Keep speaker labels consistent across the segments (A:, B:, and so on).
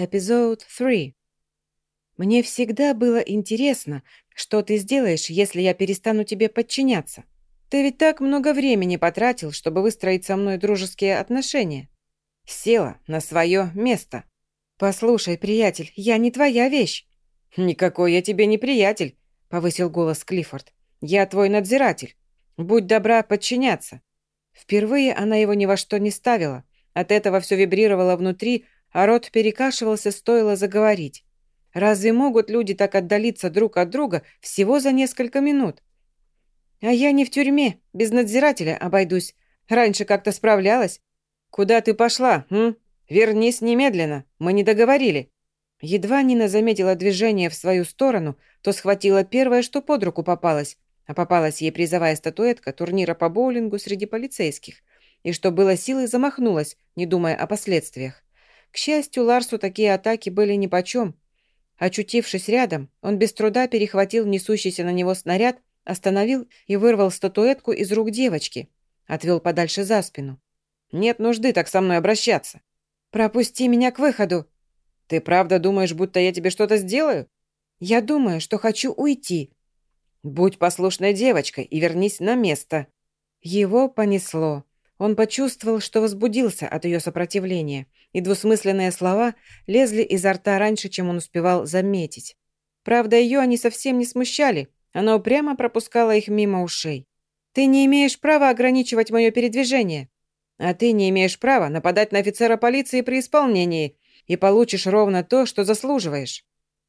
A: Эпизод 3. Мне всегда было интересно, что ты сделаешь, если я перестану тебе подчиняться. Ты ведь так много времени потратил, чтобы выстроить со мной дружеские отношения. Села на свое место. Послушай, приятель, я не твоя вещь. Никакой я тебе не приятель, повысил голос Клиффорд. Я твой надзиратель. Будь добра подчиняться. Впервые она его ни во что не ставила. От этого все вибрировало внутри, а рот перекашивался, стоило заговорить. Разве могут люди так отдалиться друг от друга всего за несколько минут? А я не в тюрьме, без надзирателя обойдусь. Раньше как-то справлялась. Куда ты пошла, м? Вернись немедленно, мы не договорили. Едва Нина заметила движение в свою сторону, то схватила первое, что под руку попалось, а попалась ей призовая статуэтка турнира по боулингу среди полицейских, и что было силой замахнулась, не думая о последствиях. К счастью, Ларсу такие атаки были нипочем. Очутившись рядом, он без труда перехватил несущийся на него снаряд, остановил и вырвал статуэтку из рук девочки. Отвел подальше за спину. «Нет нужды так со мной обращаться». «Пропусти меня к выходу». «Ты правда думаешь, будто я тебе что-то сделаю?» «Я думаю, что хочу уйти». «Будь послушной девочкой и вернись на место». Его понесло. Он почувствовал, что возбудился от ее сопротивления, и двусмысленные слова лезли изо рта раньше, чем он успевал заметить. Правда, ее они совсем не смущали, она упрямо пропускала их мимо ушей. «Ты не имеешь права ограничивать мое передвижение, а ты не имеешь права нападать на офицера полиции при исполнении и получишь ровно то, что заслуживаешь».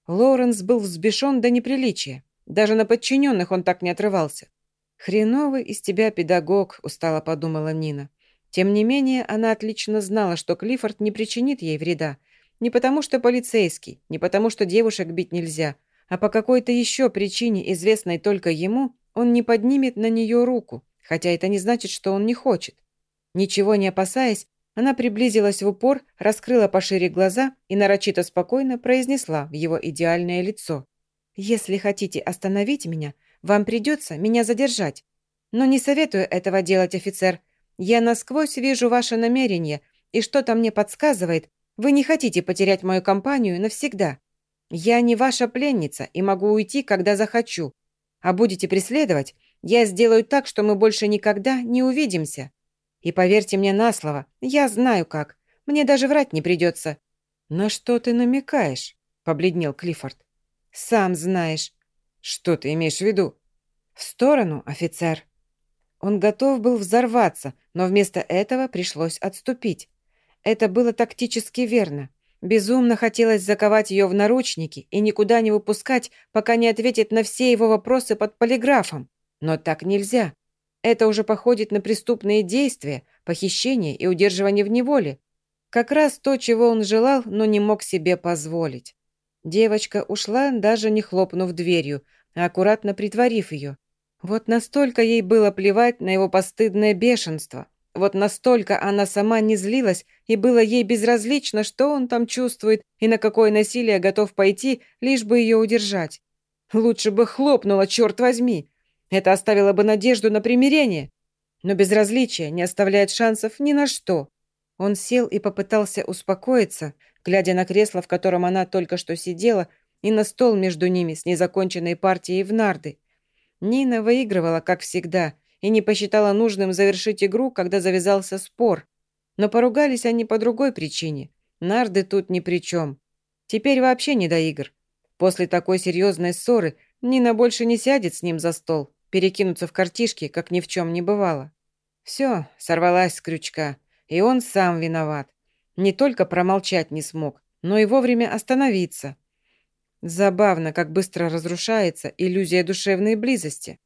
A: Лоуренс был взбешен до неприличия. Даже на подчиненных он так не отрывался. «Хреновый из тебя педагог», – устало подумала Нина. Тем не менее, она отлично знала, что Клиффорд не причинит ей вреда. Не потому что полицейский, не потому что девушек бить нельзя, а по какой-то еще причине, известной только ему, он не поднимет на нее руку, хотя это не значит, что он не хочет. Ничего не опасаясь, она приблизилась в упор, раскрыла пошире глаза и нарочито спокойно произнесла в его идеальное лицо. «Если хотите остановить меня, вам придется меня задержать. Но не советую этого делать, офицер. Я насквозь вижу ваше намерение, и что-то мне подсказывает, вы не хотите потерять мою компанию навсегда. Я не ваша пленница и могу уйти, когда захочу. А будете преследовать, я сделаю так, что мы больше никогда не увидимся. И поверьте мне на слово, я знаю как. Мне даже врать не придется». «На что ты намекаешь?» – побледнел Клиффорд. «Сам знаешь». «Что ты имеешь в виду?» «В сторону, офицер». Он готов был взорваться, но вместо этого пришлось отступить. Это было тактически верно. Безумно хотелось заковать ее в наручники и никуда не выпускать, пока не ответит на все его вопросы под полиграфом. Но так нельзя. Это уже походит на преступные действия, похищение и удерживание в неволе. Как раз то, чего он желал, но не мог себе позволить. Девочка ушла, даже не хлопнув дверью, а аккуратно притворив ее. Вот настолько ей было плевать на его постыдное бешенство. Вот настолько она сама не злилась, и было ей безразлично, что он там чувствует и на какое насилие готов пойти, лишь бы ее удержать. Лучше бы хлопнула, черт возьми. Это оставило бы надежду на примирение. Но безразличие не оставляет шансов ни на что. Он сел и попытался успокоиться, глядя на кресло, в котором она только что сидела, и на стол между ними с незаконченной партией в нарды. Нина выигрывала, как всегда, и не посчитала нужным завершить игру, когда завязался спор. Но поругались они по другой причине. Нарды тут ни при чем. Теперь вообще не до игр. После такой серьезной ссоры Нина больше не сядет с ним за стол, перекинуться в картишки, как ни в чем не бывало. Все, сорвалась с крючка, и он сам виноват. Не только промолчать не смог, но и вовремя остановиться. Забавно, как быстро разрушается иллюзия душевной близости.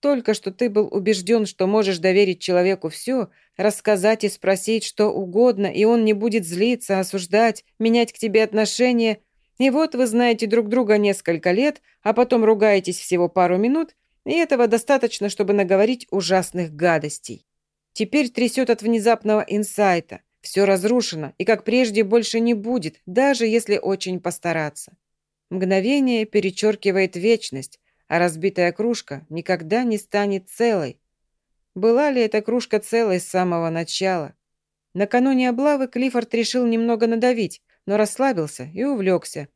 A: Только что ты был убежден, что можешь доверить человеку все, рассказать и спросить что угодно, и он не будет злиться, осуждать, менять к тебе отношения. И вот вы знаете друг друга несколько лет, а потом ругаетесь всего пару минут, и этого достаточно, чтобы наговорить ужасных гадостей. Теперь трясет от внезапного инсайта. Все разрушено, и как прежде больше не будет, даже если очень постараться. Мгновение перечеркивает вечность, а разбитая кружка никогда не станет целой. Была ли эта кружка целой с самого начала? Накануне облавы Клиффорд решил немного надавить, но расслабился и увлекся.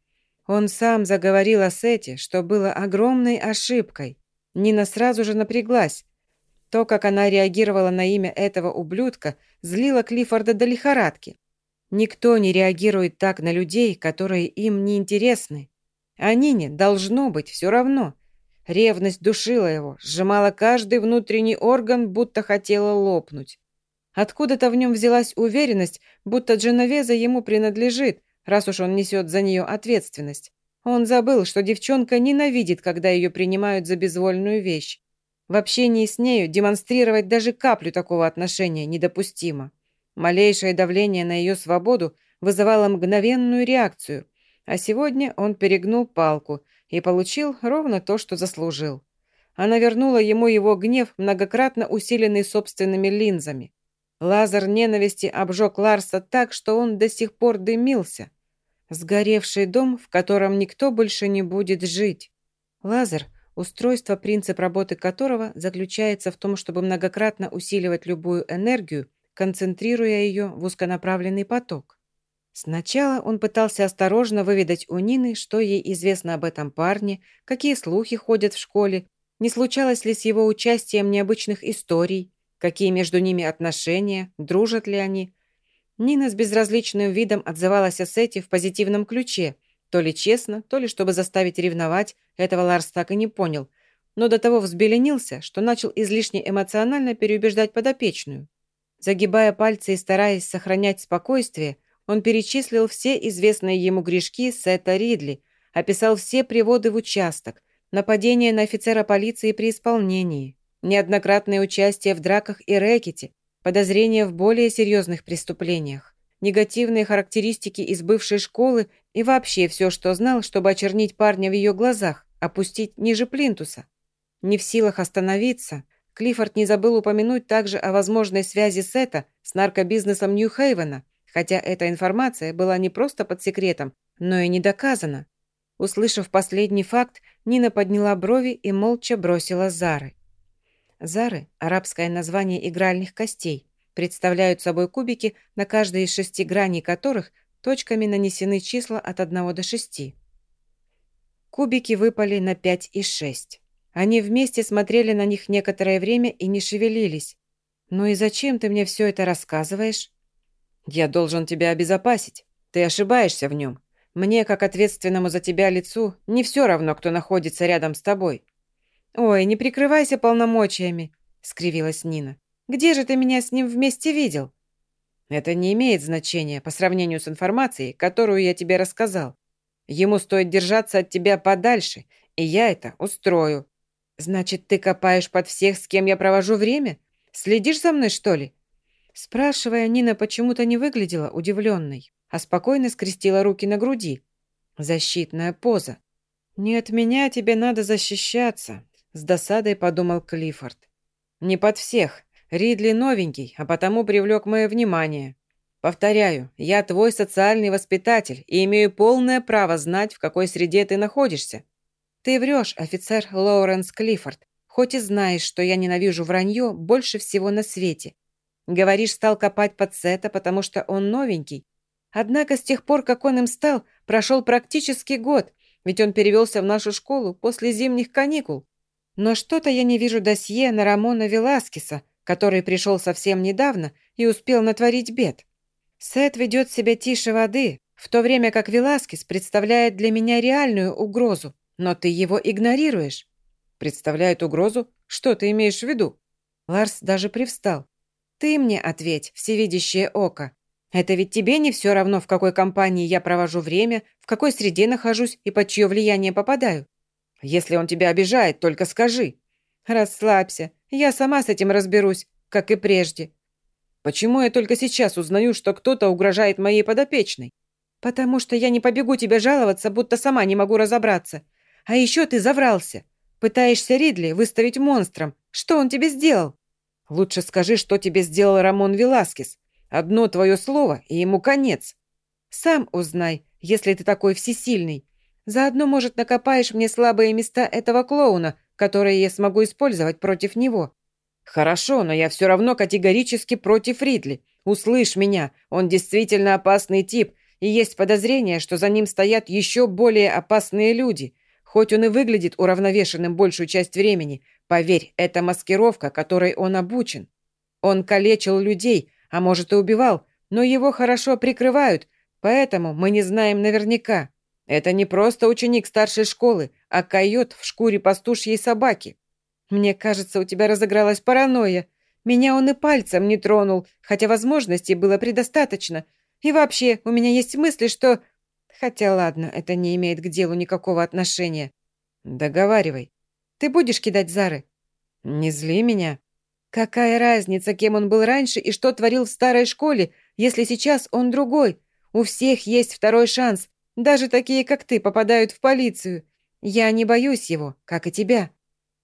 A: Он сам заговорил о Сете, что было огромной ошибкой. Нина сразу же напряглась. То, как она реагировала на имя этого ублюдка, злило Клиффорда до лихорадки. Никто не реагирует так на людей, которые им не интересны. А Нине должно быть все равно. Ревность душила его, сжимала каждый внутренний орган, будто хотела лопнуть. Откуда-то в нем взялась уверенность, будто Дженовеза ему принадлежит, раз уж он несет за нее ответственность. Он забыл, что девчонка ненавидит, когда ее принимают за безвольную вещь. В общении с нею демонстрировать даже каплю такого отношения недопустимо. Малейшее давление на ее свободу вызывало мгновенную реакцию, а сегодня он перегнул палку и получил ровно то, что заслужил. Она вернула ему его гнев, многократно усиленный собственными линзами. Лазер ненависти обжег Ларса так, что он до сих пор дымился. Сгоревший дом, в котором никто больше не будет жить. Лазер – устройство, принцип работы которого заключается в том, чтобы многократно усиливать любую энергию, концентрируя ее в узконаправленный поток. Сначала он пытался осторожно выведать у Нины, что ей известно об этом парне, какие слухи ходят в школе, не случалось ли с его участием необычных историй, какие между ними отношения, дружат ли они. Нина с безразличным видом отзывалась о Сете в позитивном ключе, то ли честно, то ли чтобы заставить ревновать, этого Ларс так и не понял, но до того взбеленился, что начал излишне эмоционально переубеждать подопечную. Загибая пальцы и стараясь сохранять спокойствие, он перечислил все известные ему грешки Сета Ридли, описал все приводы в участок, нападение на офицера полиции при исполнении, неоднократное участие в драках и рэкете, подозрения в более серьезных преступлениях, негативные характеристики из бывшей школы и вообще все, что знал, чтобы очернить парня в ее глазах, опустить ниже плинтуса. Не в силах остановиться, Клиффорд не забыл упомянуть также о возможной связи Сета с наркобизнесом Нью-Хейвена – хотя эта информация была не просто под секретом, но и не доказана. Услышав последний факт, Нина подняла брови и молча бросила Зары. Зары – арабское название игральных костей, представляют собой кубики, на каждой из шести граней которых точками нанесены числа от 1 до 6. Кубики выпали на 5 и 6. Они вместе смотрели на них некоторое время и не шевелились. «Ну и зачем ты мне все это рассказываешь?» «Я должен тебя обезопасить. Ты ошибаешься в нем. Мне, как ответственному за тебя лицу, не все равно, кто находится рядом с тобой». «Ой, не прикрывайся полномочиями», — скривилась Нина. «Где же ты меня с ним вместе видел?» «Это не имеет значения по сравнению с информацией, которую я тебе рассказал. Ему стоит держаться от тебя подальше, и я это устрою». «Значит, ты копаешь под всех, с кем я провожу время? Следишь за мной, что ли?» Спрашивая, Нина почему-то не выглядела удивленной, а спокойно скрестила руки на груди. Защитная поза. «Не от меня тебе надо защищаться», — с досадой подумал Клиффорд. «Не под всех. Ридли новенький, а потому привлек мое внимание. Повторяю, я твой социальный воспитатель и имею полное право знать, в какой среде ты находишься. Ты врешь, офицер Лоуренс Клиффорд, хоть и знаешь, что я ненавижу вранье больше всего на свете. Говоришь, стал копать под Сета, потому что он новенький. Однако с тех пор, как он им стал, прошел практически год, ведь он перевелся в нашу школу после зимних каникул. Но что-то я не вижу досье на Рамона Веласкеса, который пришел совсем недавно и успел натворить бед. Сет ведет себя тише воды, в то время как Веласкес представляет для меня реальную угрозу, но ты его игнорируешь. Представляет угрозу? Что ты имеешь в виду? Ларс даже привстал. Ты мне ответь, всевидящее око. Это ведь тебе не все равно, в какой компании я провожу время, в какой среде нахожусь и под чье влияние попадаю. Если он тебя обижает, только скажи. Расслабься, я сама с этим разберусь, как и прежде. Почему я только сейчас узнаю, что кто-то угрожает моей подопечной? Потому что я не побегу тебе жаловаться, будто сама не могу разобраться. А еще ты заврался. Пытаешься Ридли выставить монстром. Что он тебе сделал? Лучше скажи, что тебе сделал Рамон Веласкес. Одно твое слово, и ему конец. Сам узнай, если ты такой всесильный. Заодно, может, накопаешь мне слабые места этого клоуна, которые я смогу использовать против него. Хорошо, но я все равно категорически против Ридли. Услышь меня, он действительно опасный тип, и есть подозрение, что за ним стоят еще более опасные люди. Хоть он и выглядит уравновешенным большую часть времени, поверь, это маскировка, которой он обучен. Он калечил людей, а может и убивал, но его хорошо прикрывают, поэтому мы не знаем наверняка. Это не просто ученик старшей школы, а койот в шкуре пастушьей собаки. Мне кажется, у тебя разыгралась паранойя. Меня он и пальцем не тронул, хотя возможностей было предостаточно. И вообще, у меня есть мысли, что... Хотя ладно, это не имеет к делу никакого отношения. Договаривай. Ты будешь кидать Зары? Не зли меня. Какая разница, кем он был раньше и что творил в старой школе, если сейчас он другой? У всех есть второй шанс. Даже такие, как ты, попадают в полицию. Я не боюсь его, как и тебя».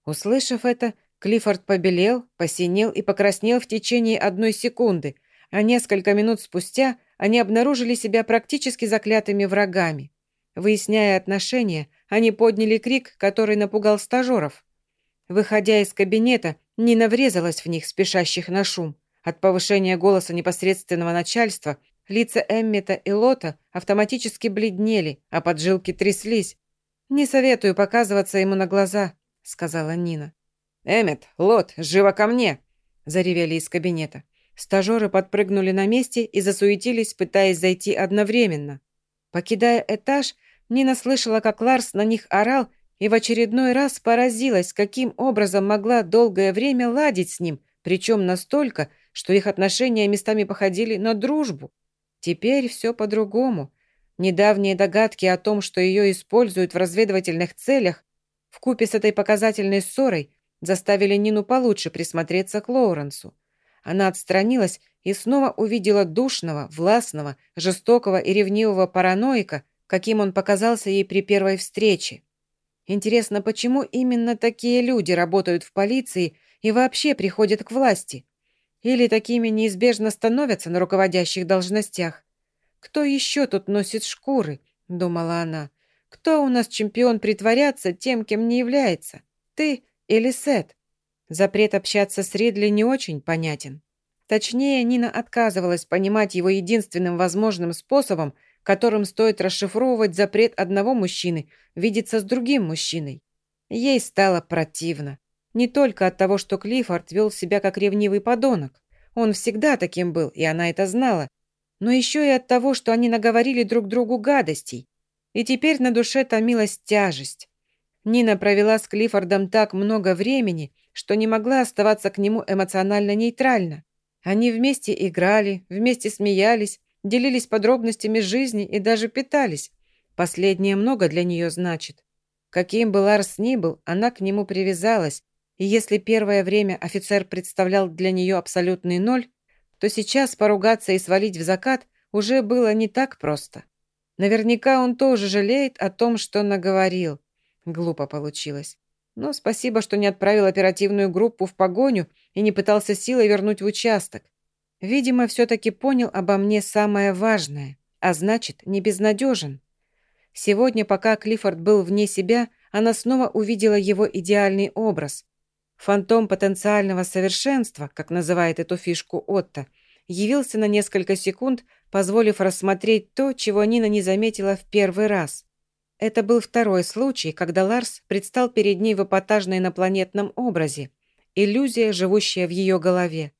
A: Услышав это, Клиффорд побелел, посинел и покраснел в течение одной секунды, а несколько минут спустя они обнаружили себя практически заклятыми врагами. Выясняя отношения, они подняли крик, который напугал стажеров. Выходя из кабинета, Нина врезалась в них, спешащих на шум. От повышения голоса непосредственного начальства лица Эммета и Лота автоматически бледнели, а поджилки тряслись. «Не советую показываться ему на глаза», — сказала Нина. «Эммет, Лот, живо ко мне!» — заревели из кабинета. Стажеры подпрыгнули на месте и засуетились, пытаясь зайти одновременно. Покидая этаж, Нина слышала, как Ларс на них орал и в очередной раз поразилась, каким образом могла долгое время ладить с ним, причем настолько, что их отношения местами походили на дружбу. Теперь все по-другому. Недавние догадки о том, что ее используют в разведывательных целях, вкупе с этой показательной ссорой, заставили Нину получше присмотреться к Лоуренсу. Она отстранилась и снова увидела душного, властного, жестокого и ревнивого параноика, каким он показался ей при первой встрече. Интересно, почему именно такие люди работают в полиции и вообще приходят к власти? Или такими неизбежно становятся на руководящих должностях? Кто еще тут носит шкуры? Думала она. Кто у нас чемпион притворяться тем, кем не является? Ты или Сет? Запрет общаться с Ридли не очень понятен. Точнее, Нина отказывалась понимать его единственным возможным способом – которым стоит расшифровывать запрет одного мужчины видеться с другим мужчиной. Ей стало противно. Не только от того, что Клиффорд вел себя как ревнивый подонок. Он всегда таким был, и она это знала. Но еще и от того, что они наговорили друг другу гадостей. И теперь на душе томилась тяжесть. Нина провела с Клиффордом так много времени, что не могла оставаться к нему эмоционально нейтрально. Они вместе играли, вместе смеялись, делились подробностями жизни и даже питались. Последнее много для нее значит. Каким бы Ларс ни был, она к нему привязалась, и если первое время офицер представлял для нее абсолютный ноль, то сейчас поругаться и свалить в закат уже было не так просто. Наверняка он тоже жалеет о том, что наговорил. Глупо получилось. Но спасибо, что не отправил оперативную группу в погоню и не пытался силой вернуть в участок. Видимо, все-таки понял обо мне самое важное, а значит, не безнадежен. Сегодня, пока Клиффорд был вне себя, она снова увидела его идеальный образ. Фантом потенциального совершенства, как называет эту фишку Отто, явился на несколько секунд, позволив рассмотреть то, чего Нина не заметила в первый раз. Это был второй случай, когда Ларс предстал перед ней в эпатажно инопланетном образе. Иллюзия, живущая в ее голове.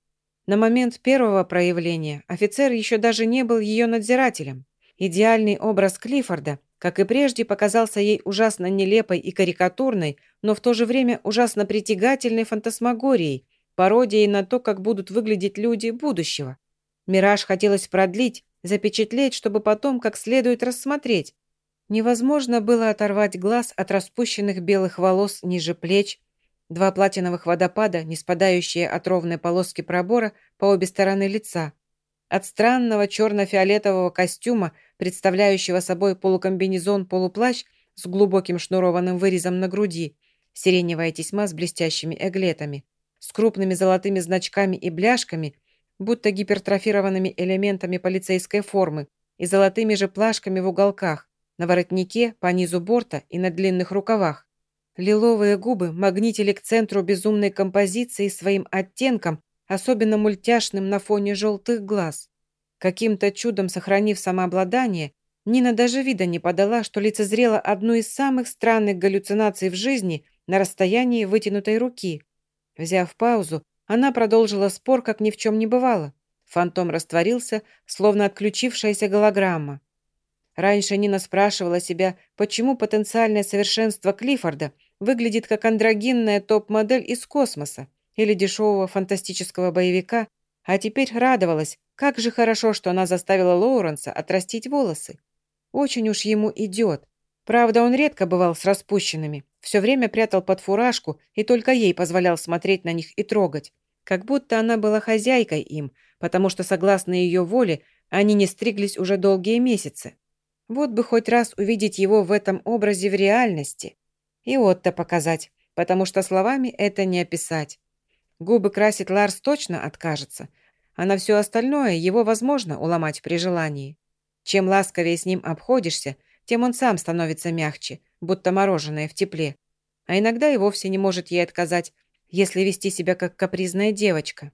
A: На момент первого проявления офицер еще даже не был ее надзирателем. Идеальный образ Клиффорда, как и прежде, показался ей ужасно нелепой и карикатурной, но в то же время ужасно притягательной фантасмагорией, пародией на то, как будут выглядеть люди будущего. Мираж хотелось продлить, запечатлеть, чтобы потом как следует рассмотреть. Невозможно было оторвать глаз от распущенных белых волос ниже плеч, Два платиновых водопада, не спадающие от ровной полоски пробора по обе стороны лица. От странного черно-фиолетового костюма, представляющего собой полукомбинезон-полуплащ с глубоким шнурованным вырезом на груди, сиреневая тесьма с блестящими эглетами, с крупными золотыми значками и бляшками, будто гипертрофированными элементами полицейской формы и золотыми же плашками в уголках, на воротнике, по низу борта и на длинных рукавах. Лиловые губы магнитили к центру безумной композиции своим оттенком, особенно мультяшным на фоне желтых глаз. Каким-то чудом сохранив самообладание, Нина даже вида не подала, что лицезрела одну из самых странных галлюцинаций в жизни на расстоянии вытянутой руки. Взяв паузу, она продолжила спор, как ни в чем не бывало. Фантом растворился, словно отключившаяся голограмма. Раньше Нина спрашивала себя, почему потенциальное совершенство Клиффорда выглядит как андрогинная топ-модель из космоса или дешевого фантастического боевика, а теперь радовалась, как же хорошо, что она заставила Лоуренса отрастить волосы. Очень уж ему идет. Правда, он редко бывал с распущенными, все время прятал под фуражку и только ей позволял смотреть на них и трогать, как будто она была хозяйкой им, потому что, согласно ее воле, они не стриглись уже долгие месяцы. Вот бы хоть раз увидеть его в этом образе в реальности. И Отто показать, потому что словами это не описать. Губы красить Ларс точно откажется, а на все остальное его возможно уломать при желании. Чем ласковее с ним обходишься, тем он сам становится мягче, будто мороженое в тепле. А иногда и вовсе не может ей отказать, если вести себя как капризная девочка.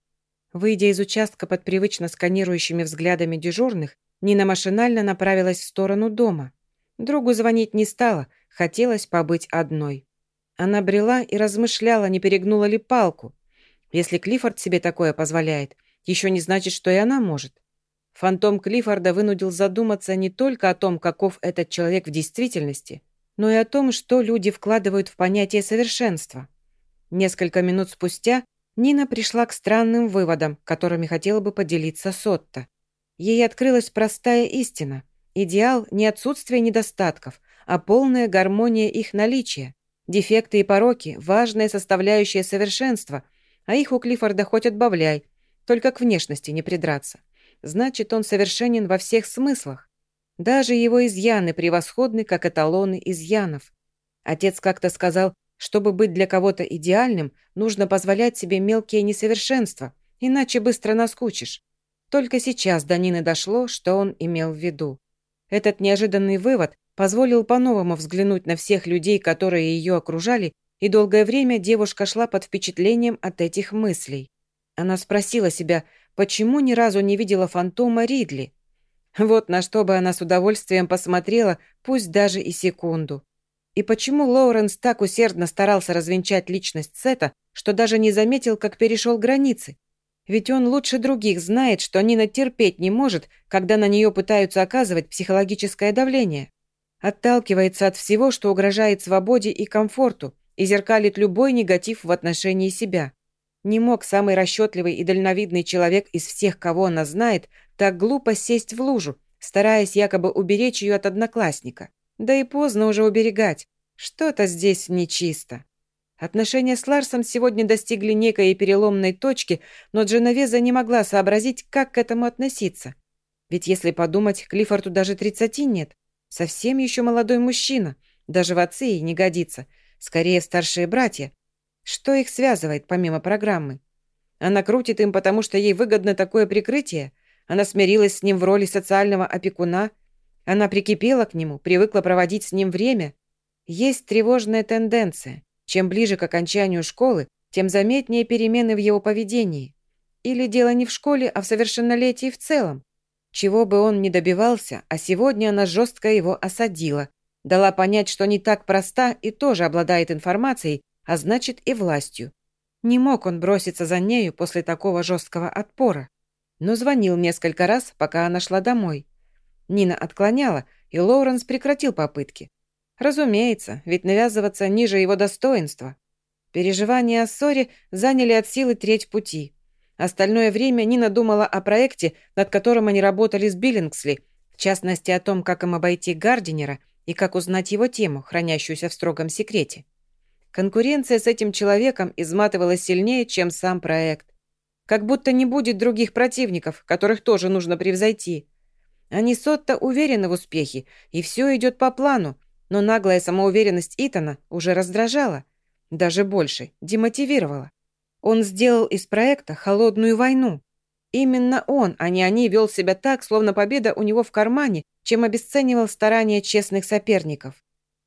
A: Выйдя из участка под привычно сканирующими взглядами дежурных, Нина машинально направилась в сторону дома. Другу звонить не стала, хотелось побыть одной. Она брела и размышляла, не перегнула ли палку. Если Клиффорд себе такое позволяет, еще не значит, что и она может. Фантом Клиффорда вынудил задуматься не только о том, каков этот человек в действительности, но и о том, что люди вкладывают в понятие совершенства. Несколько минут спустя Нина пришла к странным выводам, которыми хотела бы поделиться Сотто. Ей открылась простая истина. Идеал – не отсутствие недостатков, а полная гармония их наличия. Дефекты и пороки – важная составляющая совершенства, а их у Клиффорда хоть отбавляй, только к внешности не придраться. Значит, он совершенен во всех смыслах. Даже его изъяны превосходны, как эталоны изъянов. Отец как-то сказал, чтобы быть для кого-то идеальным, нужно позволять себе мелкие несовершенства, иначе быстро наскучишь. Только сейчас до Нины дошло, что он имел в виду. Этот неожиданный вывод позволил по-новому взглянуть на всех людей, которые ее окружали, и долгое время девушка шла под впечатлением от этих мыслей. Она спросила себя, почему ни разу не видела фантома Ридли. Вот на что бы она с удовольствием посмотрела, пусть даже и секунду. И почему Лоуренс так усердно старался развенчать личность Сета, что даже не заметил, как перешел границы? Ведь он лучше других знает, что Нина терпеть не может, когда на нее пытаются оказывать психологическое давление. Отталкивается от всего, что угрожает свободе и комфорту, и зеркалит любой негатив в отношении себя. Не мог самый расчетливый и дальновидный человек из всех, кого она знает, так глупо сесть в лужу, стараясь якобы уберечь ее от одноклассника. Да и поздно уже уберегать. Что-то здесь нечисто. Отношения с Ларсом сегодня достигли некой переломной точки, но Дженовеза не могла сообразить, как к этому относиться. Ведь если подумать, Клиффорду даже тридцати нет. Совсем еще молодой мужчина. Даже в отцы ей не годится. Скорее, старшие братья. Что их связывает, помимо программы? Она крутит им, потому что ей выгодно такое прикрытие. Она смирилась с ним в роли социального опекуна. Она прикипела к нему, привыкла проводить с ним время. Есть тревожная тенденция. Чем ближе к окончанию школы, тем заметнее перемены в его поведении. Или дело не в школе, а в совершеннолетии в целом. Чего бы он ни добивался, а сегодня она жестко его осадила. Дала понять, что не так проста и тоже обладает информацией, а значит и властью. Не мог он броситься за нею после такого жесткого отпора. Но звонил несколько раз, пока она шла домой. Нина отклоняла, и Лоуренс прекратил попытки. Разумеется, ведь навязываться ниже его достоинства. Переживания о ссоре заняли от силы треть пути. Остальное время Нина думала о проекте, над которым они работали с Биллингсли, в частности о том, как им обойти Гардинера и как узнать его тему, хранящуюся в строгом секрете. Конкуренция с этим человеком изматывала сильнее, чем сам проект. Как будто не будет других противников, которых тоже нужно превзойти. Они Сотто уверены в успехе, и все идет по плану, но наглая самоуверенность Итана уже раздражала. Даже больше, демотивировала. Он сделал из проекта холодную войну. Именно он, а не они, вел себя так, словно победа у него в кармане, чем обесценивал старания честных соперников.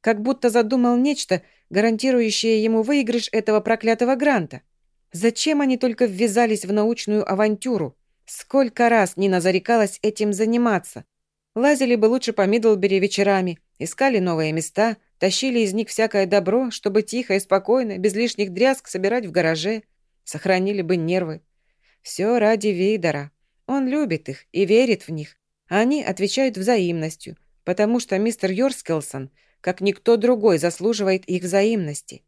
A: Как будто задумал нечто, гарантирующее ему выигрыш этого проклятого гранта. Зачем они только ввязались в научную авантюру? Сколько раз Нина зарекалась этим заниматься. Лазили бы лучше по Мидлбери вечерами, искали новые места, тащили из них всякое добро, чтобы тихо и спокойно, без лишних дрязг собирать в гараже. Сохранили бы нервы. Все ради Вейдера. Он любит их и верит в них. Они отвечают взаимностью, потому что мистер Йорскелсон, как никто другой, заслуживает их взаимности.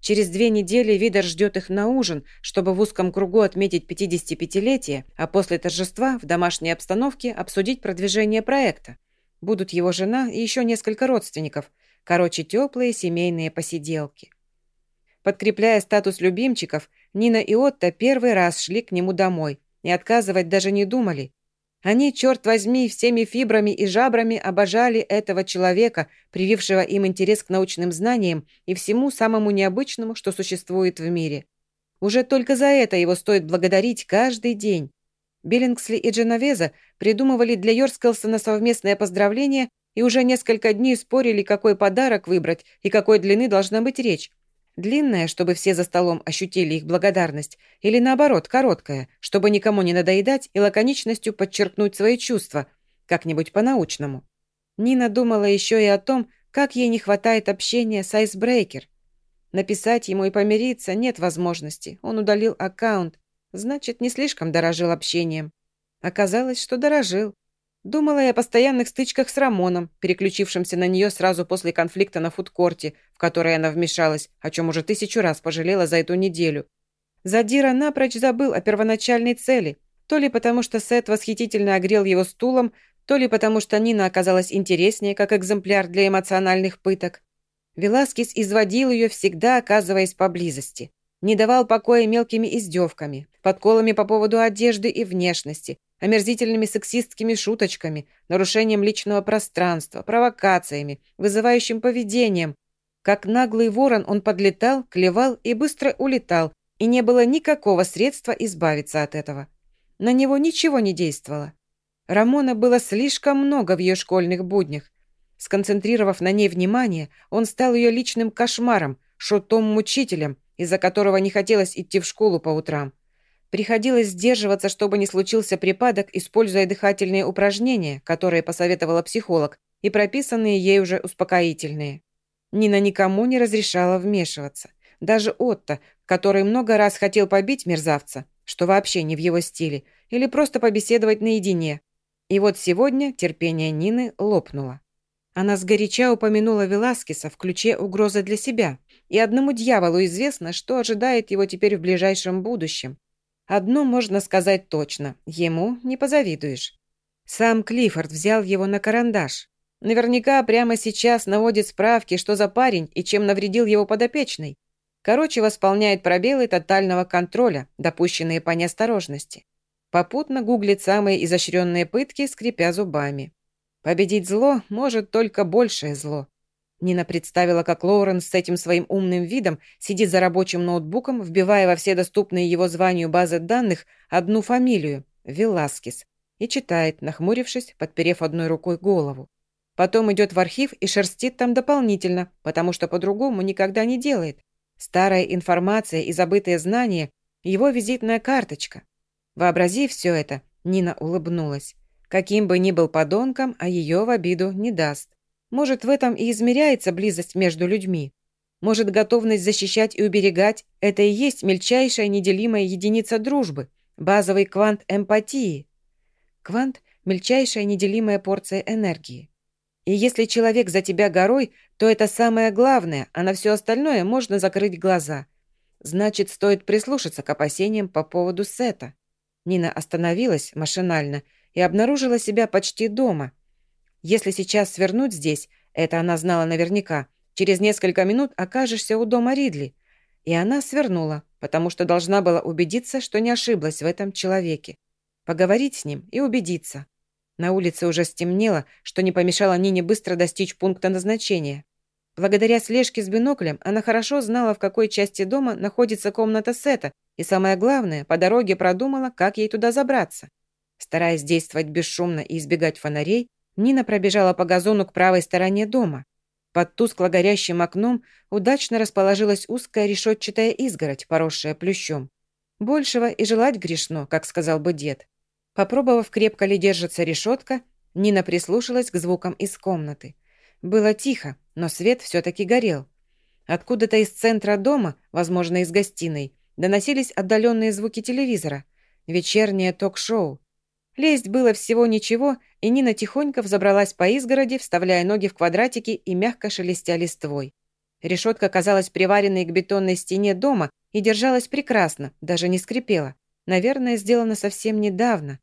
A: Через две недели Видер ждет их на ужин, чтобы в узком кругу отметить 55-летие, а после торжества в домашней обстановке обсудить продвижение проекта. Будут его жена и еще несколько родственников. Короче, теплые семейные посиделки. Подкрепляя статус любимчиков, Нина и Отто первый раз шли к нему домой и отказывать даже не думали. Они, черт возьми, всеми фибрами и жабрами обожали этого человека, привившего им интерес к научным знаниям и всему самому необычному, что существует в мире. Уже только за это его стоит благодарить каждый день. Биллингсли и Дженовеза придумывали для Йорскелсона совместное поздравление и уже несколько дней спорили, какой подарок выбрать и какой длины должна быть речь. Длинная, чтобы все за столом ощутили их благодарность, или наоборот, короткая, чтобы никому не надоедать и лаконичностью подчеркнуть свои чувства, как-нибудь по-научному. Нина думала еще и о том, как ей не хватает общения с Айсбрейкер. Написать ему и помириться нет возможности, он удалил аккаунт, значит, не слишком дорожил общением. Оказалось, что дорожил. Думала я о постоянных стычках с Рамоном, переключившимся на нее сразу после конфликта на фудкорте, в который она вмешалась, о чем уже тысячу раз пожалела за эту неделю. Задира напрочь забыл о первоначальной цели, то ли потому, что Сет восхитительно огрел его стулом, то ли потому, что Нина оказалась интереснее, как экземпляр для эмоциональных пыток. Веласкис изводил ее, всегда оказываясь поблизости. Не давал покоя мелкими издевками, подколами по поводу одежды и внешности, омерзительными сексистскими шуточками, нарушением личного пространства, провокациями, вызывающим поведением. Как наглый ворон он подлетал, клевал и быстро улетал, и не было никакого средства избавиться от этого. На него ничего не действовало. Рамона было слишком много в ее школьных буднях. Сконцентрировав на ней внимание, он стал ее личным кошмаром, шутом-мучителем, из-за которого не хотелось идти в школу по утрам. Приходилось сдерживаться, чтобы не случился припадок, используя дыхательные упражнения, которые посоветовала психолог, и прописанные ей уже успокоительные. Нина никому не разрешала вмешиваться. Даже Отто, который много раз хотел побить мерзавца, что вообще не в его стиле, или просто побеседовать наедине. И вот сегодня терпение Нины лопнуло. Она сгоряча упомянула Веласкеса в ключе угрозы для себя, и одному дьяволу известно, что ожидает его теперь в ближайшем будущем. Одно можно сказать точно – ему не позавидуешь. Сам Клиффорд взял его на карандаш. Наверняка прямо сейчас наводит справки, что за парень и чем навредил его подопечный. Короче, восполняет пробелы тотального контроля, допущенные по неосторожности. Попутно гуглит самые изощренные пытки, скрипя зубами. Победить зло может только большее зло. Нина представила, как Лоуренс с этим своим умным видом сидит за рабочим ноутбуком, вбивая во все доступные его званию базы данных одну фамилию – Веласкес, и читает, нахмурившись, подперев одной рукой голову. Потом идет в архив и шерстит там дополнительно, потому что по-другому никогда не делает. Старая информация и забытые знания – его визитная карточка. Вообразив все это, Нина улыбнулась. Каким бы ни был подонком, а ее в обиду не даст. Может, в этом и измеряется близость между людьми. Может, готовность защищать и уберегать – это и есть мельчайшая неделимая единица дружбы, базовый квант эмпатии. Квант – мельчайшая неделимая порция энергии. И если человек за тебя горой, то это самое главное, а на все остальное можно закрыть глаза. Значит, стоит прислушаться к опасениям по поводу Сета. Нина остановилась машинально и обнаружила себя почти дома – если сейчас свернуть здесь, это она знала наверняка, через несколько минут окажешься у дома Ридли. И она свернула, потому что должна была убедиться, что не ошиблась в этом человеке. Поговорить с ним и убедиться. На улице уже стемнело, что не помешало Нине быстро достичь пункта назначения. Благодаря слежке с биноклем она хорошо знала, в какой части дома находится комната Сета, и самое главное, по дороге продумала, как ей туда забраться. Стараясь действовать бесшумно и избегать фонарей, Нина пробежала по газону к правой стороне дома. Под тускло горящим окном удачно расположилась узкая решетчатая изгородь, поросшая плющом. Большего и желать грешно, как сказал бы дед. Попробовав, крепко ли держится решетка, Нина прислушалась к звукам из комнаты. Было тихо, но свет все-таки горел. Откуда-то из центра дома, возможно, из гостиной, доносились отдаленные звуки телевизора. Вечернее ток-шоу. Лезть было всего ничего, и Нина тихонько взобралась по изгороди, вставляя ноги в квадратики и мягко шелестя листвой. Решетка казалась приваренной к бетонной стене дома и держалась прекрасно, даже не скрипела. Наверное, сделана совсем недавно.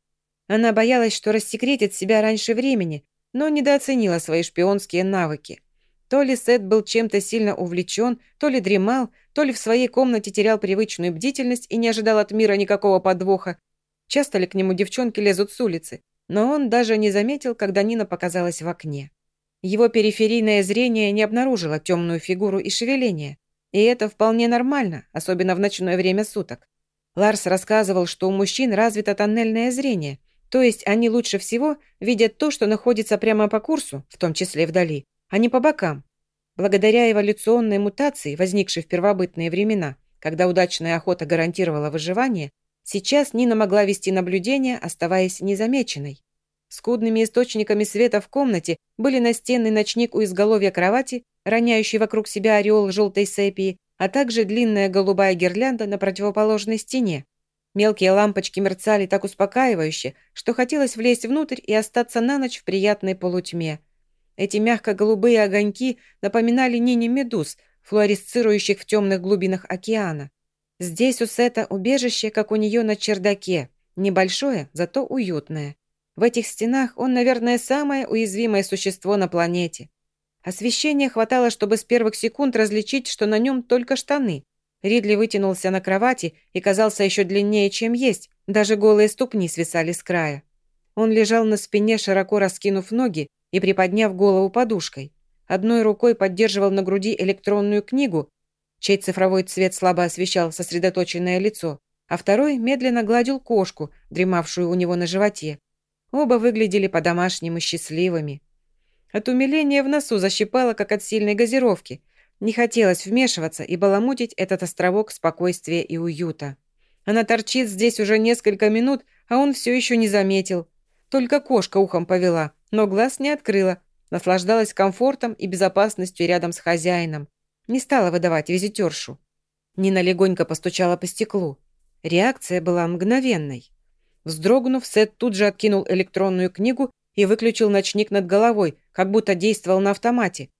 A: Она боялась, что рассекретит себя раньше времени, но недооценила свои шпионские навыки. То ли Сет был чем-то сильно увлечен, то ли дремал, то ли в своей комнате терял привычную бдительность и не ожидал от мира никакого подвоха. Часто ли к нему девчонки лезут с улицы? Но он даже не заметил, когда Нина показалась в окне. Его периферийное зрение не обнаружило темную фигуру и шевеление. И это вполне нормально, особенно в ночное время суток. Ларс рассказывал, что у мужчин развито тоннельное зрение, то есть они лучше всего видят то, что находится прямо по курсу, в том числе вдали, а не по бокам. Благодаря эволюционной мутации, возникшей в первобытные времена, когда удачная охота гарантировала выживание, сейчас Нина могла вести наблюдение, оставаясь незамеченной. Скудными источниками света в комнате были настенный ночник у изголовья кровати, роняющий вокруг себя ореол желтой сепии, а также длинная голубая гирлянда на противоположной стене. Мелкие лампочки мерцали так успокаивающе, что хотелось влезть внутрь и остаться на ночь в приятной полутьме. Эти мягко-голубые огоньки напоминали Нине медуз, флуоресцирующих в темных глубинах океана. Здесь у Сета убежище, как у нее на чердаке. Небольшое, зато уютное. В этих стенах он, наверное, самое уязвимое существо на планете. Освещения хватало, чтобы с первых секунд различить, что на нем только штаны. Ридли вытянулся на кровати и казался еще длиннее, чем есть. Даже голые ступни свисали с края. Он лежал на спине, широко раскинув ноги и приподняв голову подушкой. Одной рукой поддерживал на груди электронную книгу, чей цифровой цвет слабо освещал сосредоточенное лицо, а второй медленно гладил кошку, дремавшую у него на животе. Оба выглядели по-домашнему счастливыми. От умиления в носу защипало, как от сильной газировки. Не хотелось вмешиваться и баламутить этот островок спокойствия и уюта. Она торчит здесь уже несколько минут, а он все еще не заметил. Только кошка ухом повела, но глаз не открыла. Наслаждалась комфортом и безопасностью рядом с хозяином. Не стала выдавать визитершу. Нина легонько постучала по стеклу. Реакция была мгновенной. Вздрогнув, Сет тут же откинул электронную книгу и выключил ночник над головой, как будто действовал на автомате.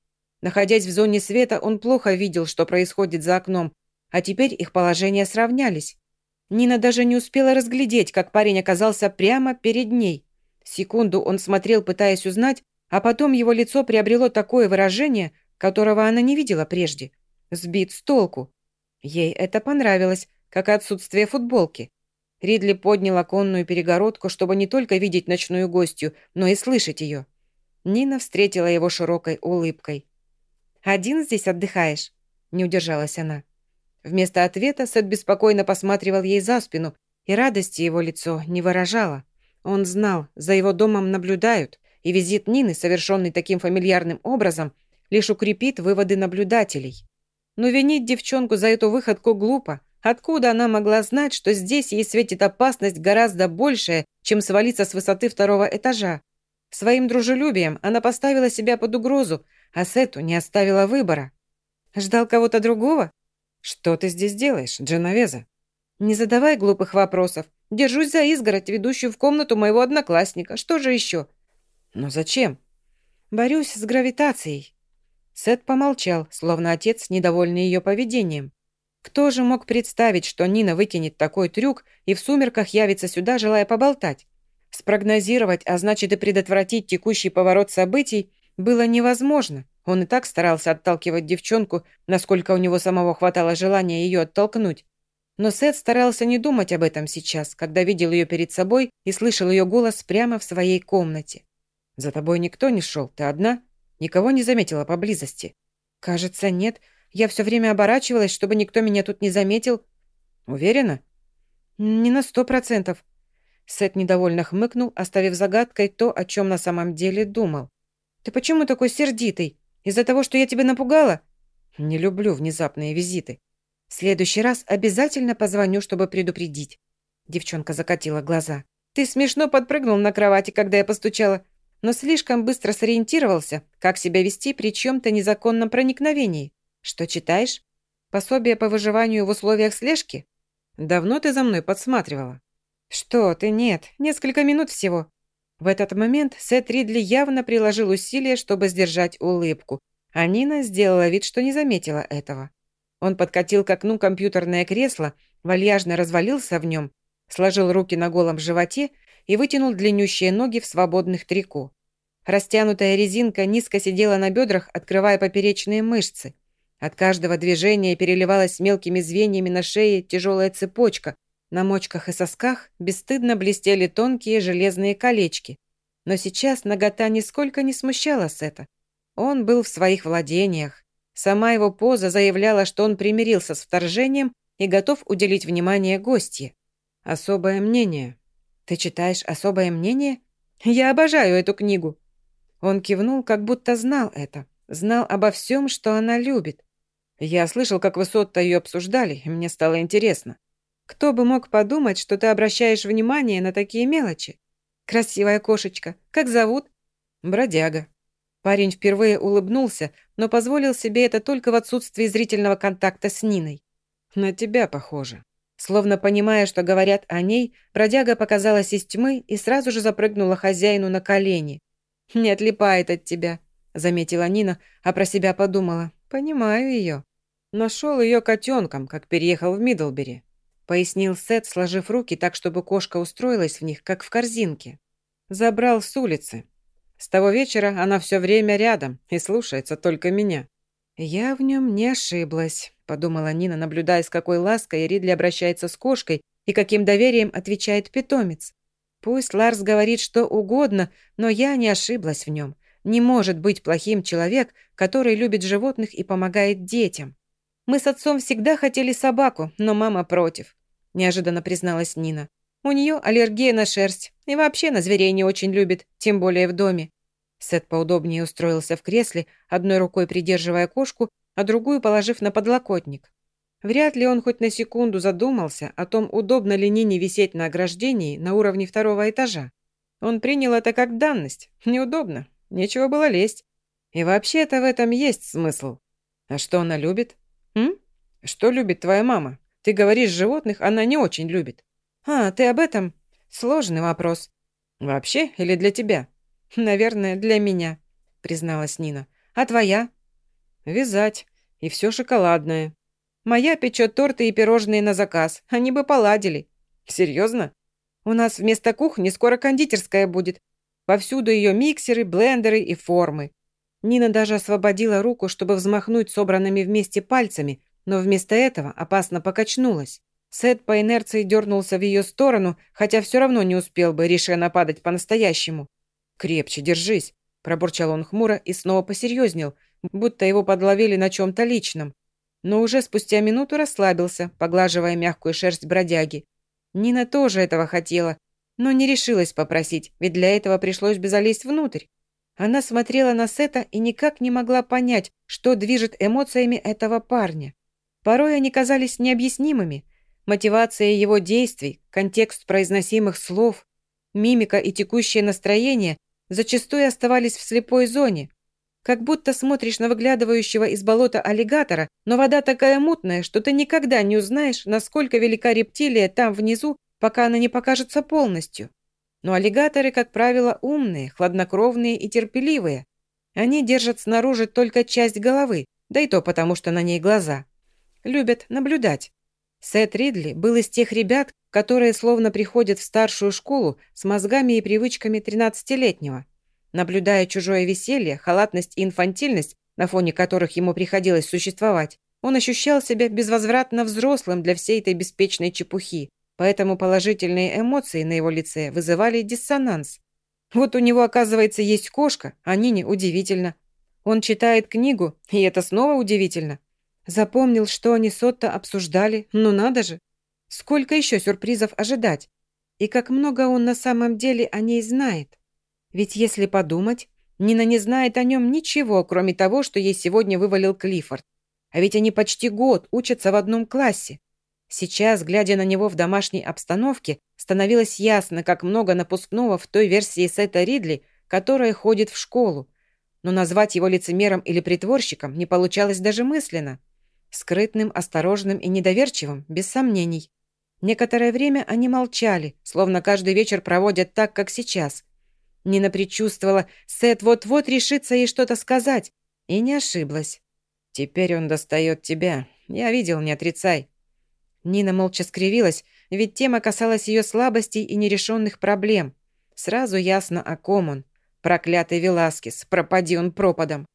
A: Находясь в зоне света, он плохо видел, что происходит за окном, а теперь их положения сравнялись. Нина даже не успела разглядеть, как парень оказался прямо перед ней. Секунду он смотрел, пытаясь узнать, а потом его лицо приобрело такое выражение, которого она не видела прежде. Сбит с толку. Ей это понравилось, как отсутствие футболки. Ридли поднял оконную перегородку, чтобы не только видеть ночную гостью, но и слышать ее. Нина встретила его широкой улыбкой. «Один здесь отдыхаешь?» – не удержалась она. Вместо ответа Сет беспокойно посматривал ей за спину, и радости его лицо не выражало. Он знал, за его домом наблюдают, и визит Нины, совершенный таким фамильярным образом, лишь укрепит выводы наблюдателей. Но винить девчонку за эту выходку глупо. Откуда она могла знать, что здесь ей светит опасность гораздо большая, чем свалиться с высоты второго этажа? Своим дружелюбием она поставила себя под угрозу, а Сету не оставила выбора. Ждал кого-то другого? Что ты здесь делаешь, Дженовеза? Не задавай глупых вопросов. Держусь за изгородь, ведущую в комнату моего одноклассника. Что же еще? Но зачем? Борюсь с гравитацией. Сет помолчал, словно отец, недовольный ее поведением. Кто же мог представить, что Нина выкинет такой трюк и в сумерках явится сюда, желая поболтать? Спрогнозировать, а значит и предотвратить текущий поворот событий, было невозможно. Он и так старался отталкивать девчонку, насколько у него самого хватало желания ее оттолкнуть. Но Сет старался не думать об этом сейчас, когда видел ее перед собой и слышал ее голос прямо в своей комнате. «За тобой никто не шел, ты одна? Никого не заметила поблизости?» «Кажется, нет. Я все время оборачивалась, чтобы никто меня тут не заметил. Уверена? Не на сто процентов. Сет недовольно хмыкнул, оставив загадкой то, о чем на самом деле думал. «Ты почему такой сердитый? Из-за того, что я тебя напугала?» «Не люблю внезапные визиты. В следующий раз обязательно позвоню, чтобы предупредить». Девчонка закатила глаза. Ты смешно подпрыгнул на кровати, когда я постучала, но слишком быстро сориентировался, как себя вести при чьем-то незаконном проникновении. Что читаешь? Пособие по выживанию в условиях слежки? Давно ты за мной подсматривала? Что ты, нет, несколько минут всего. В этот момент Сет Ридли явно приложил усилия, чтобы сдержать улыбку, а Нина сделала вид, что не заметила этого. Он подкатил к окну компьютерное кресло, вальяжно развалился в нем, сложил руки на голом животе и вытянул длиннющие ноги в свободных трико. Растянутая резинка низко сидела на бедрах, открывая поперечные мышцы. От каждого движения переливалась мелкими звеньями на шее тяжелая цепочка. На мочках и сосках бесстыдно блестели тонкие железные колечки. Но сейчас нагота нисколько не смущала Сета. Он был в своих владениях. Сама его поза заявляла, что он примирился с вторжением и готов уделить внимание гостье. Особое мнение. Ты читаешь особое мнение? Я обожаю эту книгу. Он кивнул, как будто знал это. Знал обо всем, что она любит. Я слышал, как высотто ее обсуждали, и мне стало интересно. Кто бы мог подумать, что ты обращаешь внимание на такие мелочи? Красивая кошечка. Как зовут? Бродяга. Парень впервые улыбнулся, но позволил себе это только в отсутствии зрительного контакта с Ниной. На тебя похоже. Словно понимая, что говорят о ней, бродяга показалась из тьмы и сразу же запрыгнула хозяину на колени. «Не отлипает от тебя», — заметила Нина, а про себя подумала. «Понимаю ее». Нашел ее котенком, как переехал в Мидлбери. Пояснил Сет, сложив руки так, чтобы кошка устроилась в них, как в корзинке. Забрал с улицы. С того вечера она все время рядом и слушается только меня. «Я в нем не ошиблась», — подумала Нина, наблюдая, с какой лаской Ридли обращается с кошкой и каким доверием отвечает питомец. «Пусть Ларс говорит что угодно, но я не ошиблась в нем. Не может быть плохим человек, который любит животных и помогает детям. Мы с отцом всегда хотели собаку, но мама против», – неожиданно призналась Нина. «У нее аллергия на шерсть и вообще на зверей не очень любит, тем более в доме». Сет поудобнее устроился в кресле, одной рукой придерживая кошку, а другую положив на подлокотник. Вряд ли он хоть на секунду задумался о том, удобно ли Нине висеть на ограждении на уровне второго этажа. Он принял это как данность. Неудобно. Нечего было лезть. И вообще-то в этом есть смысл. А что она любит? «М? Что любит твоя мама? Ты говоришь, животных она не очень любит». «А, ты об этом? Сложный вопрос». «Вообще или для тебя?» «Наверное, для меня», — призналась Нина. «А твоя?» «Вязать. И все шоколадное. Моя печет торты и пирожные на заказ. Они бы поладили». «Серьезно?» «У нас вместо кухни скоро кондитерская будет. Повсюду ее миксеры, блендеры и формы. Нина даже освободила руку, чтобы взмахнуть собранными вместе пальцами, но вместо этого опасно покачнулась. Сет по инерции дернулся в ее сторону, хотя все равно не успел бы, решая нападать по-настоящему. «Крепче держись», – пробурчал он хмуро и снова посерьезнел, будто его подловили на чем-то личном. Но уже спустя минуту расслабился, поглаживая мягкую шерсть бродяги. Нина тоже этого хотела, но не решилась попросить, ведь для этого пришлось бы залезть внутрь. Она смотрела на Сета и никак не могла понять, что движет эмоциями этого парня. Порой они казались необъяснимыми. Мотивация его действий, контекст произносимых слов, мимика и текущее настроение зачастую оставались в слепой зоне. Как будто смотришь на выглядывающего из болота аллигатора, но вода такая мутная, что ты никогда не узнаешь, насколько велика рептилия там внизу, пока она не покажется полностью. Но аллигаторы, как правило, умные, хладнокровные и терпеливые. Они держат снаружи только часть головы, да и то потому, что на ней глаза. Любят наблюдать. Сет Ридли был из тех ребят, которые словно приходят в старшую школу с мозгами и привычками 13-летнего. Наблюдая чужое веселье, халатность и инфантильность, на фоне которых ему приходилось существовать, он ощущал себя безвозвратно взрослым для всей этой беспечной чепухи, поэтому положительные эмоции на его лице вызывали диссонанс. Вот у него, оказывается, есть кошка, а Нине удивительно. Он читает книгу, и это снова удивительно. Запомнил, что они с Отто обсуждали, ну надо же. Сколько еще сюрпризов ожидать? И как много он на самом деле о ней знает. Ведь если подумать, Нина не знает о нем ничего, кроме того, что ей сегодня вывалил Клиффорд. А ведь они почти год учатся в одном классе. Сейчас, глядя на него в домашней обстановке, становилось ясно, как много напускного в той версии Сета Ридли, которая ходит в школу. Но назвать его лицемером или притворщиком не получалось даже мысленно. Скрытным, осторожным и недоверчивым, без сомнений. Некоторое время они молчали, словно каждый вечер проводят так, как сейчас. Нина предчувствовала, Сет вот-вот решится ей что-то сказать, и не ошиблась. «Теперь он достает тебя. Я видел, не отрицай». Нина молча скривилась, ведь тема касалась ее слабостей и нерешенных проблем. Сразу ясно, о ком он. Проклятый Веласкес, пропади он пропадом.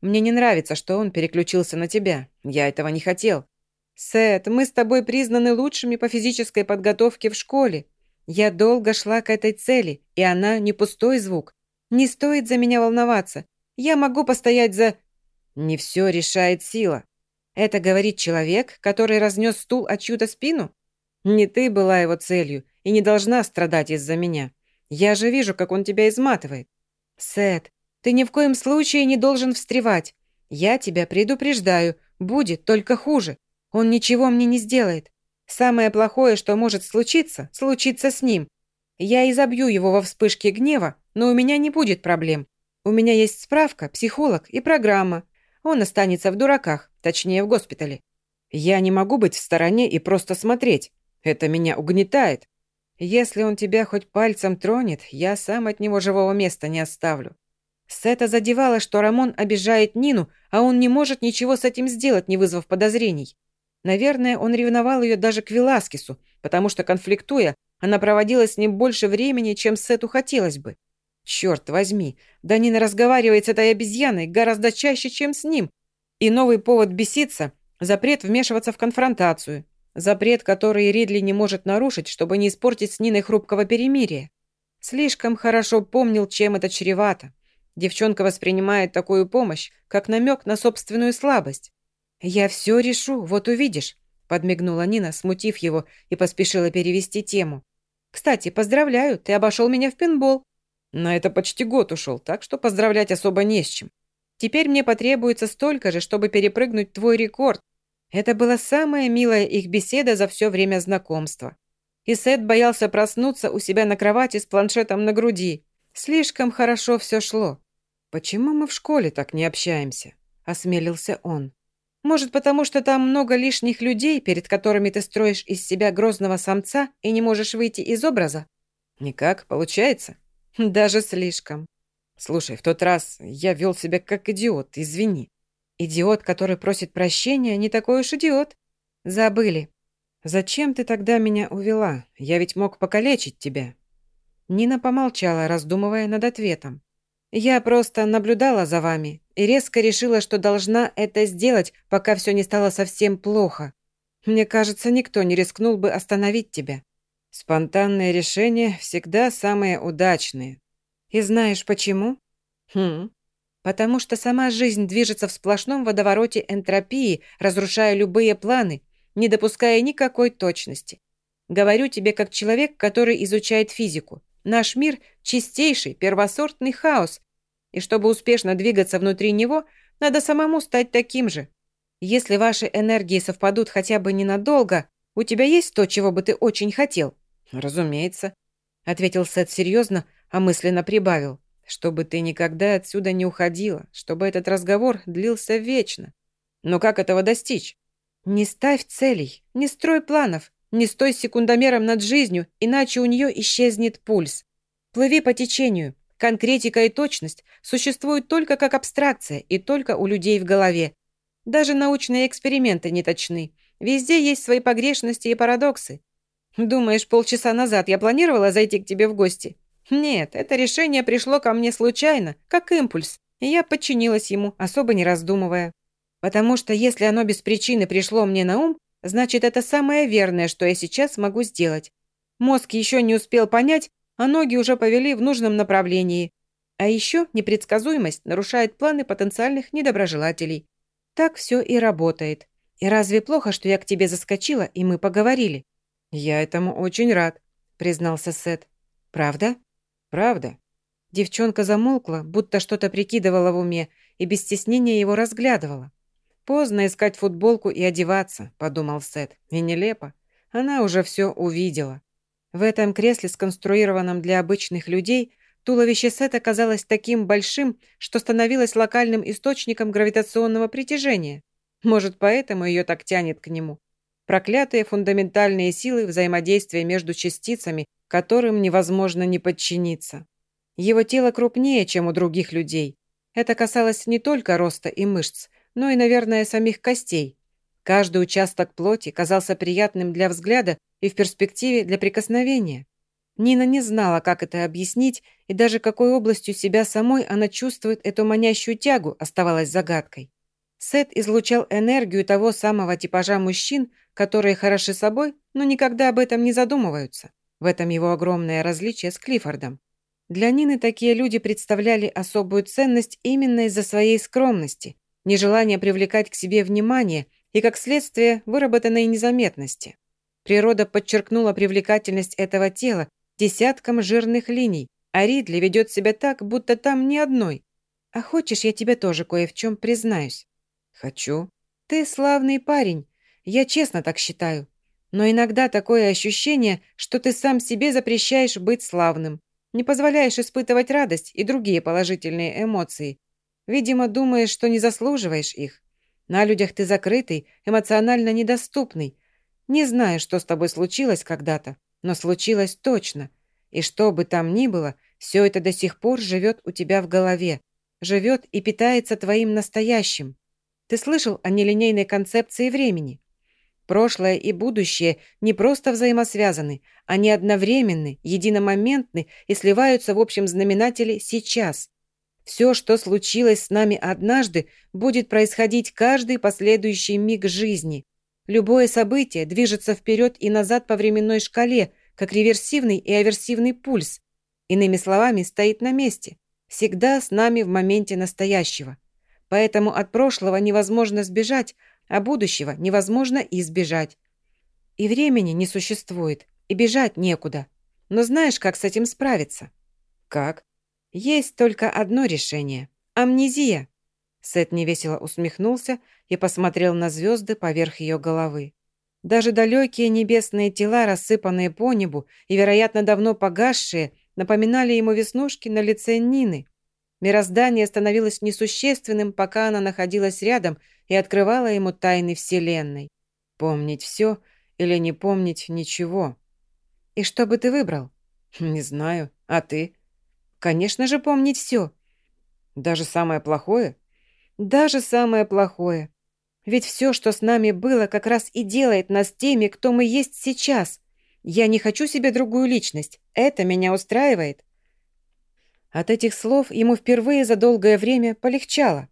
A: Мне не нравится, что он переключился на тебя. Я этого не хотел. Сет, мы с тобой признаны лучшими по физической подготовке в школе. Я долго шла к этой цели, и она не пустой звук. Не стоит за меня волноваться. Я могу постоять за... Не все решает сила. Это говорит человек, который разнес стул от чью-то спину? Не ты была его целью и не должна страдать из-за меня. Я же вижу, как он тебя изматывает. Сет, ты ни в коем случае не должен встревать. Я тебя предупреждаю, будет только хуже. Он ничего мне не сделает. Самое плохое, что может случиться, случится с ним. Я изобью его во вспышке гнева, но у меня не будет проблем. У меня есть справка, психолог и программа. Он останется в дураках, точнее в госпитале. Я не могу быть в стороне и просто смотреть. Это меня угнетает. Если он тебя хоть пальцем тронет, я сам от него живого места не оставлю. Сета задевала, что Рамон обижает Нину, а он не может ничего с этим сделать, не вызвав подозрений. Наверное, он ревновал ее даже к Веласкесу, потому что, конфликтуя, она проводила с ним больше времени, чем Сету хотелось бы. Черт возьми, да Нина разговаривает с этой обезьяной гораздо чаще, чем с ним. И новый повод беситься – запрет вмешиваться в конфронтацию. Запрет, который Ридли не может нарушить, чтобы не испортить с Ниной хрупкого перемирия. Слишком хорошо помнил, чем это чревато. Девчонка воспринимает такую помощь, как намек на собственную слабость. «Я все решу, вот увидишь», – подмигнула Нина, смутив его, и поспешила перевести тему. «Кстати, поздравляю, ты обошел меня в пинбол». «На это почти год ушел, так что поздравлять особо не с чем. Теперь мне потребуется столько же, чтобы перепрыгнуть твой рекорд». Это была самая милая их беседа за все время знакомства. И Сет боялся проснуться у себя на кровати с планшетом на груди. Слишком хорошо все шло. «Почему мы в школе так не общаемся?» – осмелился он. «Может, потому что там много лишних людей, перед которыми ты строишь из себя грозного самца и не можешь выйти из образа?» «Никак, получается?» «Даже слишком». «Слушай, в тот раз я вел себя как идиот, извини». «Идиот, который просит прощения, не такой уж идиот». «Забыли». «Зачем ты тогда меня увела? Я ведь мог покалечить тебя». Нина помолчала, раздумывая над ответом. «Я просто наблюдала за вами и резко решила, что должна это сделать, пока все не стало совсем плохо. Мне кажется, никто не рискнул бы остановить тебя. Спонтанные решения всегда самые удачные. И знаешь почему? Хм. Потому что сама жизнь движется в сплошном водовороте энтропии, разрушая любые планы, не допуская никакой точности. Говорю тебе как человек, который изучает физику. Наш мир – чистейший, первосортный хаос, и чтобы успешно двигаться внутри него, надо самому стать таким же. Если ваши энергии совпадут хотя бы ненадолго, у тебя есть то, чего бы ты очень хотел? Разумеется, ответил Сет серьезно, а мысленно прибавил. Чтобы ты никогда отсюда не уходила, чтобы этот разговор длился вечно. Но как этого достичь? Не ставь целей, не строй планов, не стой секундомером над жизнью, иначе у нее исчезнет пульс. Плыви по течению. Конкретика и точность существуют только как абстракция и только у людей в голове. Даже научные эксперименты не точны. Везде есть свои погрешности и парадоксы. Думаешь, полчаса назад я планировала зайти к тебе в гости? Нет, это решение пришло ко мне случайно, как импульс, и я подчинилась ему, особо не раздумывая. Потому что если оно без причины пришло мне на ум, Значит, это самое верное, что я сейчас могу сделать. Мозг еще не успел понять, а ноги уже повели в нужном направлении. А еще непредсказуемость нарушает планы потенциальных недоброжелателей. Так все и работает. И разве плохо, что я к тебе заскочила, и мы поговорили? Я этому очень рад, признался Сет. Правда? Правда. Девчонка замолкла, будто что-то прикидывала в уме, и без стеснения его разглядывала. «Поздно искать футболку и одеваться», – подумал Сет. «И нелепо. она уже все увидела. В этом кресле, сконструированном для обычных людей, туловище Сета казалось таким большим, что становилось локальным источником гравитационного притяжения. Может, поэтому ее так тянет к нему. Проклятые фундаментальные силы взаимодействия между частицами, которым невозможно не подчиниться. Его тело крупнее, чем у других людей. Это касалось не только роста и мышц, но и, наверное, самих костей. Каждый участок плоти казался приятным для взгляда и в перспективе для прикосновения. Нина не знала, как это объяснить, и даже какой областью себя самой она чувствует эту манящую тягу, оставалась загадкой. Сет излучал энергию того самого типажа мужчин, которые хороши собой, но никогда об этом не задумываются. В этом его огромное различие с Клиффордом. Для Нины такие люди представляли особую ценность именно из-за своей скромности, нежелания привлекать к себе внимание и, как следствие, выработанной незаметности. Природа подчеркнула привлекательность этого тела десятком жирных линий, а Ридли ведет себя так, будто там ни одной. А хочешь, я тебе тоже кое в чем признаюсь? Хочу. Ты славный парень. Я честно так считаю. Но иногда такое ощущение, что ты сам себе запрещаешь быть славным. Не позволяешь испытывать радость и другие положительные эмоции. Видимо, думаешь, что не заслуживаешь их. На людях ты закрытый, эмоционально недоступный. Не знаю, что с тобой случилось когда-то, но случилось точно. И что бы там ни было, все это до сих пор живет у тебя в голове. Живет и питается твоим настоящим. Ты слышал о нелинейной концепции времени? Прошлое и будущее не просто взаимосвязаны, они одновременны, единомоментны и сливаются в общем знаменателе «сейчас». Все, что случилось с нами однажды, будет происходить каждый последующий миг жизни. Любое событие движется вперед и назад по временной шкале, как реверсивный и аверсивный пульс. Иными словами, стоит на месте. Всегда с нами в моменте настоящего. Поэтому от прошлого невозможно сбежать, а будущего невозможно избежать. И времени не существует, и бежать некуда. Но знаешь, как с этим справиться? Как? Есть только одно решение – амнезия. Сет невесело усмехнулся и посмотрел на звезды поверх ее головы. Даже далекие небесные тела, рассыпанные по небу и, вероятно, давно погасшие, напоминали ему веснушки на лице Нины. Мироздание становилось несущественным, пока она находилась рядом и открывала ему тайны Вселенной. Помнить все или не помнить ничего. И что бы ты выбрал? Не знаю. А ты? Конечно же, помнить все. Даже самое плохое? Даже самое плохое. Ведь все, что с нами было, как раз и делает нас теми, кто мы есть сейчас. Я не хочу себе другую личность. Это меня устраивает. От этих слов ему впервые за долгое время полегчало.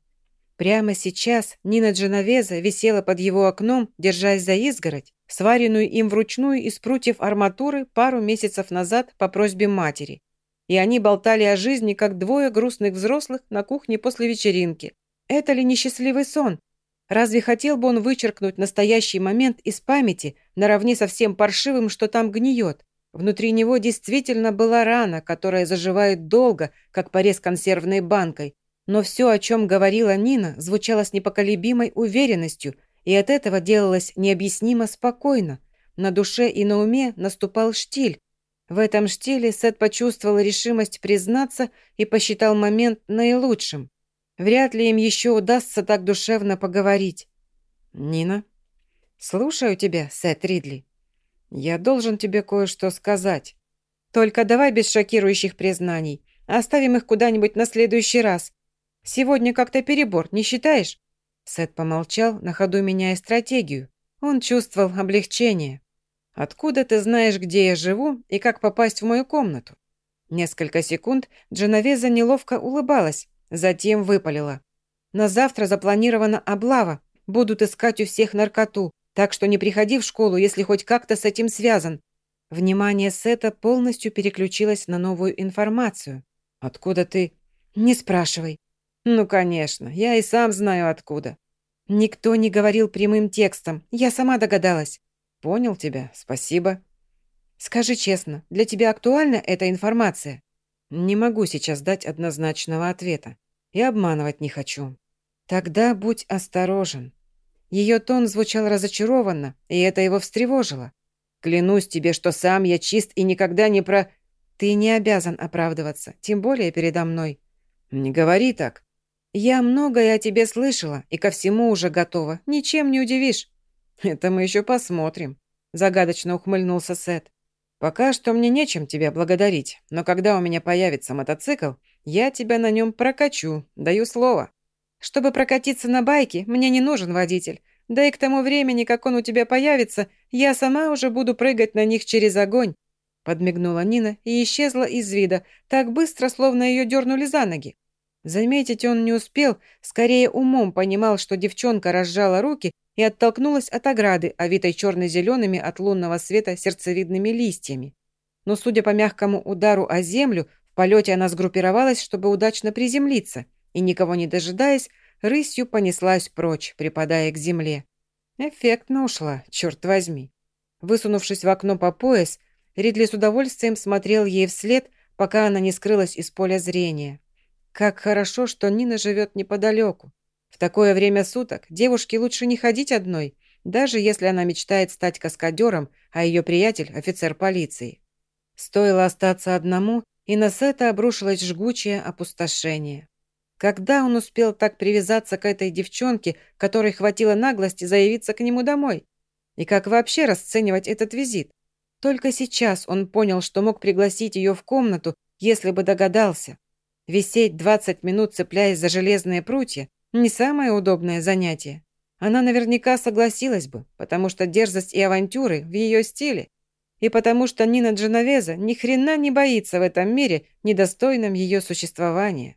A: Прямо сейчас Нина Дженовеза висела под его окном, держась за изгородь, сваренную им вручную из прутьев арматуры пару месяцев назад по просьбе матери. И они болтали о жизни, как двое грустных взрослых на кухне после вечеринки. Это ли несчастливый сон? Разве хотел бы он вычеркнуть настоящий момент из памяти, наравне со всем паршивым, что там гниет? Внутри него действительно была рана, которая заживает долго, как порез консервной банкой, но все, о чем говорила Нина, звучало с непоколебимой уверенностью, и от этого делалось необъяснимо спокойно. На душе и на уме наступал штиль. В этом штиле Сет почувствовал решимость признаться и посчитал момент наилучшим. Вряд ли им еще удастся так душевно поговорить. «Нина?» «Слушаю тебя, Сет Ридли. Я должен тебе кое-что сказать. Только давай без шокирующих признаний. Оставим их куда-нибудь на следующий раз. Сегодня как-то перебор, не считаешь?» Сет помолчал, на ходу меняя стратегию. Он чувствовал облегчение. «Откуда ты знаешь, где я живу и как попасть в мою комнату?» Несколько секунд Дженовеза неловко улыбалась, затем выпалила. «На завтра запланирована облава. Будут искать у всех наркоту, так что не приходи в школу, если хоть как-то с этим связан». Внимание Сета полностью переключилось на новую информацию. «Откуда ты?» «Не спрашивай. «Ну, конечно, я и сам знаю откуда». «Никто не говорил прямым текстом, я сама догадалась». «Понял тебя, спасибо». «Скажи честно, для тебя актуальна эта информация?» «Не могу сейчас дать однозначного ответа. И обманывать не хочу». «Тогда будь осторожен». Ее тон звучал разочарованно, и это его встревожило. Клянусь тебе, что сам я чист и никогда не про... Ты не обязан оправдываться, тем более передо мной. Не говори так. Я многое о тебе слышала и ко всему уже готова. Ничем не удивишь. Это мы еще посмотрим. Загадочно ухмыльнулся Сет. Пока что мне нечем тебя благодарить, но когда у меня появится мотоцикл, я тебя на нем прокачу, даю слово. Чтобы прокатиться на байке, мне не нужен водитель. Да и к тому времени, как он у тебя появится, я сама уже буду прыгать на них через огонь. Подмигнула Нина и исчезла из вида, так быстро, словно ее дернули за ноги. Заметить он не успел, скорее умом понимал, что девчонка разжала руки и оттолкнулась от ограды, овитой черно-зелеными от лунного света сердцевидными листьями. Но, судя по мягкому удару о землю, в полете она сгруппировалась, чтобы удачно приземлиться, и, никого не дожидаясь, рысью понеслась прочь, припадая к земле. Эффектно ушла, черт возьми. Высунувшись в окно по пояс, Ридли с удовольствием смотрел ей вслед, пока она не скрылась из поля зрения. Как хорошо, что Нина живет неподалеку. В такое время суток девушке лучше не ходить одной, даже если она мечтает стать каскадером, а ее приятель – офицер полиции. Стоило остаться одному, и на Сета обрушилось жгучее опустошение. Когда он успел так привязаться к этой девчонке, которой хватило наглости заявиться к нему домой? И как вообще расценивать этот визит? Только сейчас он понял, что мог пригласить ее в комнату, если бы догадался. Висеть 20 минут, цепляясь за железные прутья, не самое удобное занятие. Она наверняка согласилась бы, потому что дерзость и авантюры в ее стиле, и потому что Нина Дженовеза ни хрена не боится в этом мире, недостойном ее существования.